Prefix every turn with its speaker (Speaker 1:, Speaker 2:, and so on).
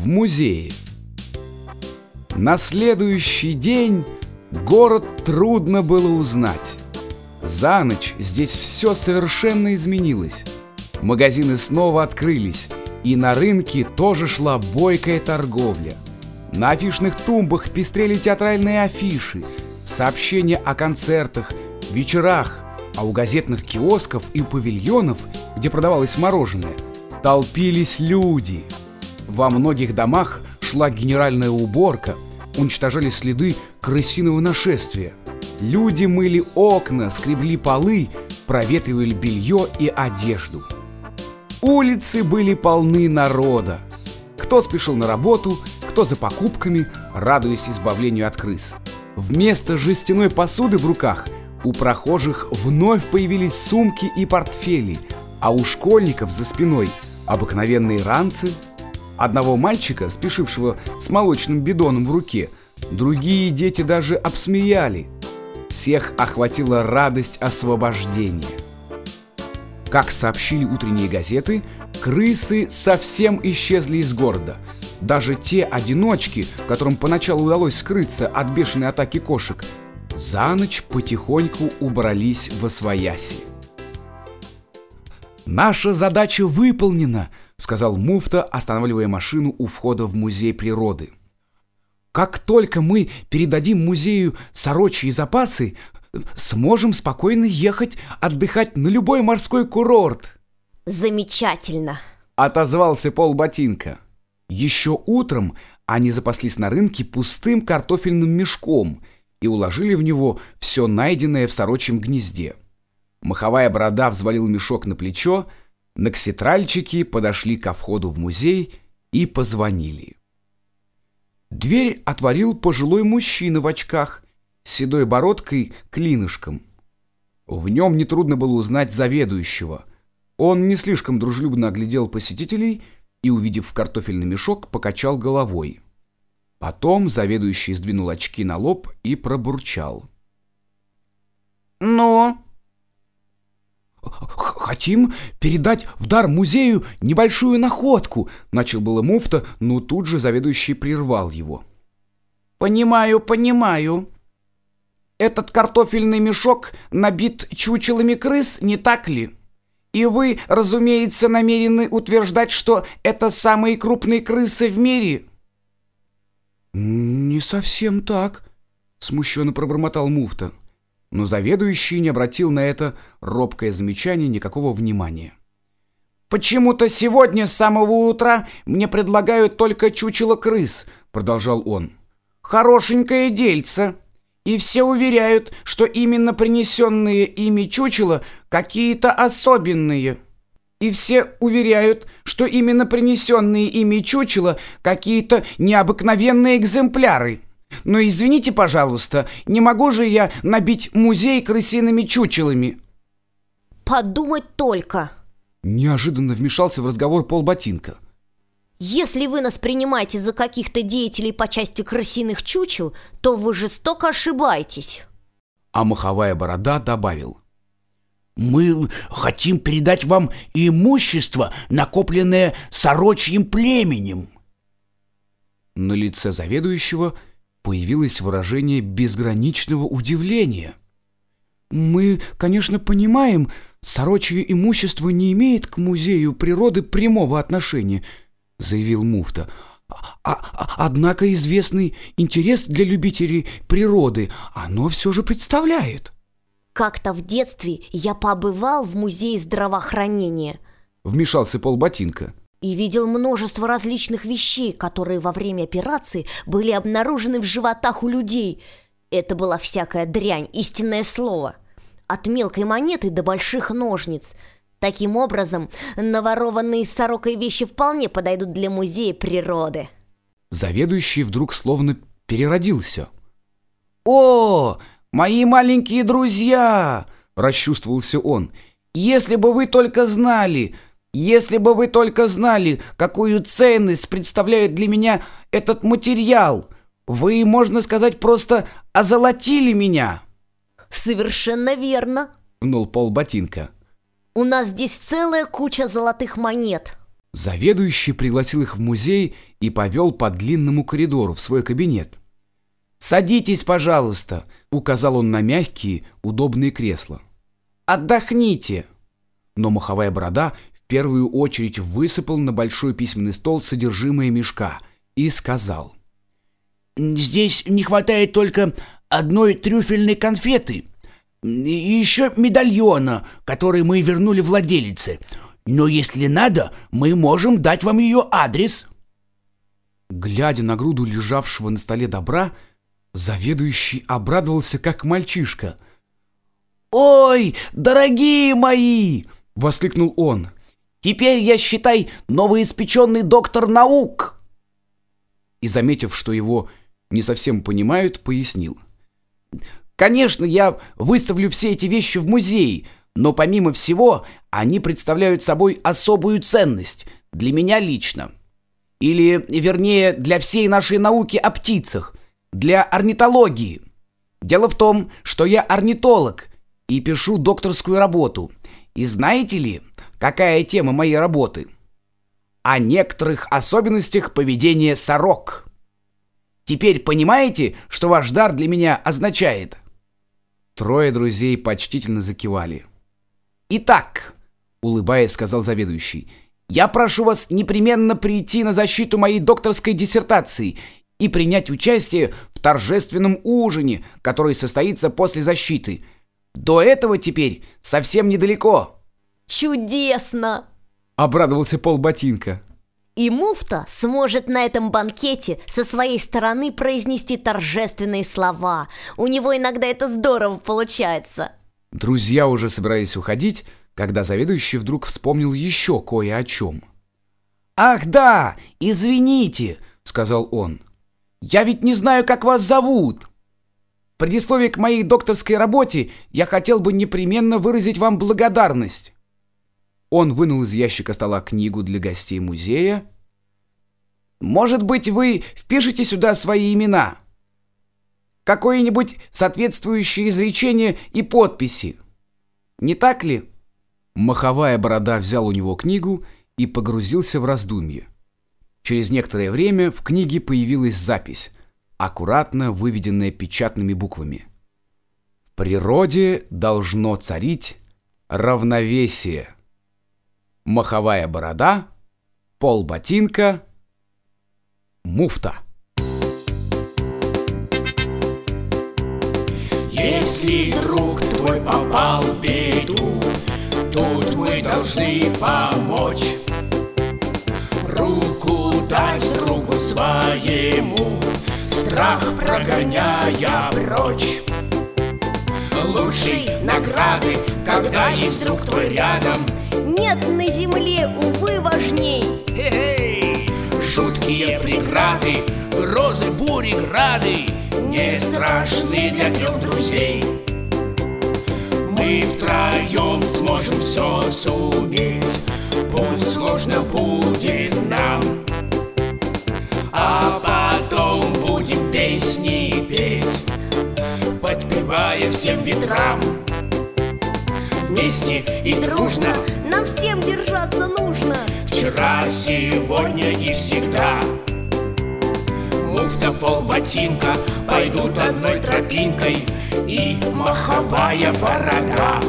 Speaker 1: в музее. На следующий день город трудно было узнать. За ночь здесь все совершенно изменилось. Магазины снова открылись, и на рынке тоже шла бойкая торговля. На афишных тумбах пестрели театральные афиши, сообщения о концертах, вечерах, а у газетных киосков и павильонов, где продавалось мороженое, толпились люди. Во многих домах шла генеральная уборка, уничтожали следы крысиного нашествия. Люди мыли окна, скребли полы, проветривали белье и одежду. Улицы были полны народа. Кто спешил на работу, кто за покупками, радуясь избавлению от крыс. Вместо жестяной посуды в руках у прохожих вновь появились сумки и портфели, а у школьников за спиной обыкновенные ранцы. Одного мальчика, спешившего с молочным бидоном в руке, другие дети даже обсмеяли. Всех охватила радость освобождения. Как сообщили утренние газеты, крысы совсем исчезли из города. Даже те одиночки, которым поначалу удалось скрыться от бешеной атаки кошек, за ночь потихоньку убрались во свояси. «Наша задача выполнена», — сказал муфта, останавливая машину у входа в музей природы. «Как только мы передадим музею сорочьи запасы, сможем спокойно ехать отдыхать на любой морской курорт.
Speaker 2: Замечательно.
Speaker 1: Отозвался Пол Ботинка. Еще утром они запаслись на рынке пустым картофельным мешком и уложили в него все найденное в сорочьем гнезде. Маховая борода взвалил мешок на плечо, накситральчики подошли ко входу в музей и позвонили. Дверь отворил пожилой мужчина в очках – с седой бородкой клинышком. В нем нетрудно было узнать заведующего. Он не слишком дружелюбно оглядел посетителей и, увидев картофельный мешок, покачал головой. Потом заведующий сдвинул очки на лоб и пробурчал.
Speaker 3: «Ну?»
Speaker 1: «Хотим передать в дар музею небольшую находку», — начал было муфта, но тут же заведующий прервал его.
Speaker 3: «Понимаю, понимаю. Этот картофельный мешок набит чучелами крыс, не так ли? И вы, разумеется, намерены утверждать, что это самые крупные крысы в мире?»
Speaker 1: «Не совсем так», — смущенно пробормотал муфта. Но заведующий не обратил на это робкое замечание никакого внимания.
Speaker 3: «Почему-то сегодня с самого утра мне предлагают только чучело крыс», — продолжал он. «Хорошенькое дельце» и все уверяют, что именно принесенные ими чучела какие-то особенные. И все уверяют, что именно принесенные ими чучела какие-то необыкновенные экземпляры. Но извините, пожалуйста, не могу же я набить музей крысиными чучелами.
Speaker 2: Подумать только.
Speaker 1: Неожиданно вмешался в разговор полботинка.
Speaker 2: Если вы нас принимаете за каких-то деятелей по части крысиных чучел, то вы жестоко ошибаетесь.
Speaker 1: А маховая борода добавил.
Speaker 4: Мы хотим передать вам имущество, накопленное сорочьим племенем.
Speaker 1: На лице заведующего появилось выражение безграничного удивления. «Мы, конечно, понимаем, сорочье имущество не имеет к музею природы прямого отношения», заявил муфта. А, а, однако известный интерес для любителей природы оно все же представляет.
Speaker 2: Как-то в детстве я побывал в музее здравоохранения.
Speaker 1: Вмешался полботинка.
Speaker 2: И видел множество различных вещей, которые во время операции были обнаружены в животах у людей. Это была всякая дрянь, истинное слово. От мелкой монеты до больших ножниц – Таким образом, наворованные сорокой вещи вполне подойдут для музея природы.
Speaker 1: Заведующий вдруг словно переродился.
Speaker 3: «О, мои маленькие друзья!» – расчувствовался он. «Если бы вы только знали, если бы вы только знали, какую ценность представляет для меня этот материал, вы, можно сказать, просто озолотили меня!»
Speaker 2: «Совершенно верно!»
Speaker 1: – пнул пол ботинка.
Speaker 2: У нас здесь целая куча золотых монет.
Speaker 5: Заведующий пригласил их в музей и повел по длинному коридору в свой кабинет.
Speaker 1: «Садитесь, пожалуйста», — указал он на мягкие, удобные кресла. «Отдохните». Но маховая борода первую очередь высыпал на большой письменный стол содержимое мешка и сказал.
Speaker 6: «Здесь не хватает только одной трюфельной конфеты и еще медальона, который мы вернули владелице. Но если надо, мы можем дать вам ее адрес».
Speaker 5: Глядя на груду лежавшего на столе добра, заведующий обрадовался, как мальчишка.
Speaker 1: «Ой, дорогие мои!» — воскликнул он. «Теперь я, считай, новоиспеченный доктор наук!» И, заметив, что его не совсем понимают, пояснил. «Конечно, я выставлю все эти вещи в музее, но помимо всего они представляют собой особую ценность для меня лично. Или, вернее, для всей нашей науки о птицах, для орнитологии. Дело в том, что я орнитолог и пишу докторскую работу. И знаете ли, какая тема моей работы? О некоторых особенностях поведения сорок. Теперь понимаете, что ваш дар для меня означает? Трое друзей почтительно закивали. «Итак», — улыбаясь, сказал заведующий, «я прошу вас непременно прийти на защиту моей докторской диссертации и принять участие в торжественном ужине, который состоится после защиты. До этого теперь совсем недалеко».
Speaker 2: «Чудесно!»
Speaker 5: — обрадовался Пол Ботинка.
Speaker 2: И муфта сможет на этом банкете со своей стороны произнести торжественные слова. У него иногда это здорово получается.
Speaker 5: Друзья уже собирались уходить, когда заведующий вдруг вспомнил еще кое о чем.
Speaker 1: «Ах да, извините», — сказал он. «Я ведь не знаю, как вас зовут. В предисловии к моей докторской работе я хотел бы непременно выразить вам благодарность».
Speaker 5: Он вынул из ящика стола книгу для гостей музея.
Speaker 1: «Может быть, вы впишете сюда свои имена?» какое-нибудь соответствующее изречение и подписи. Не так ли?
Speaker 5: Маховая борода взял у него книгу и погрузился в раздумье. Через некоторое время в книге появилась запись, аккуратно выведенная печатными буквами. В природе должно царить равновесие. Маховая борода, пол ботинка, муфта.
Speaker 7: Если друг твой попал в беду, тут мы должны помочь. Руку дать другу своему, страх прогоняя прочь. Лучшей награды, когда есть друг твой рядом,
Speaker 2: Нет на земле, увы, важней.
Speaker 7: Хе-хей! Жуткие преграды, грозы, бури, грады Не страшны для трех друзей Мы втроем сможем все суметь Пусть сложно будет нам А потом будем песни петь Подпевая всем ветрам Вместе и дружно
Speaker 2: Нам всем держаться нужно.
Speaker 7: Вчера, сегодня и всегда. Муфта, пол ботинка Пойдут одной тропинкой И маховая борода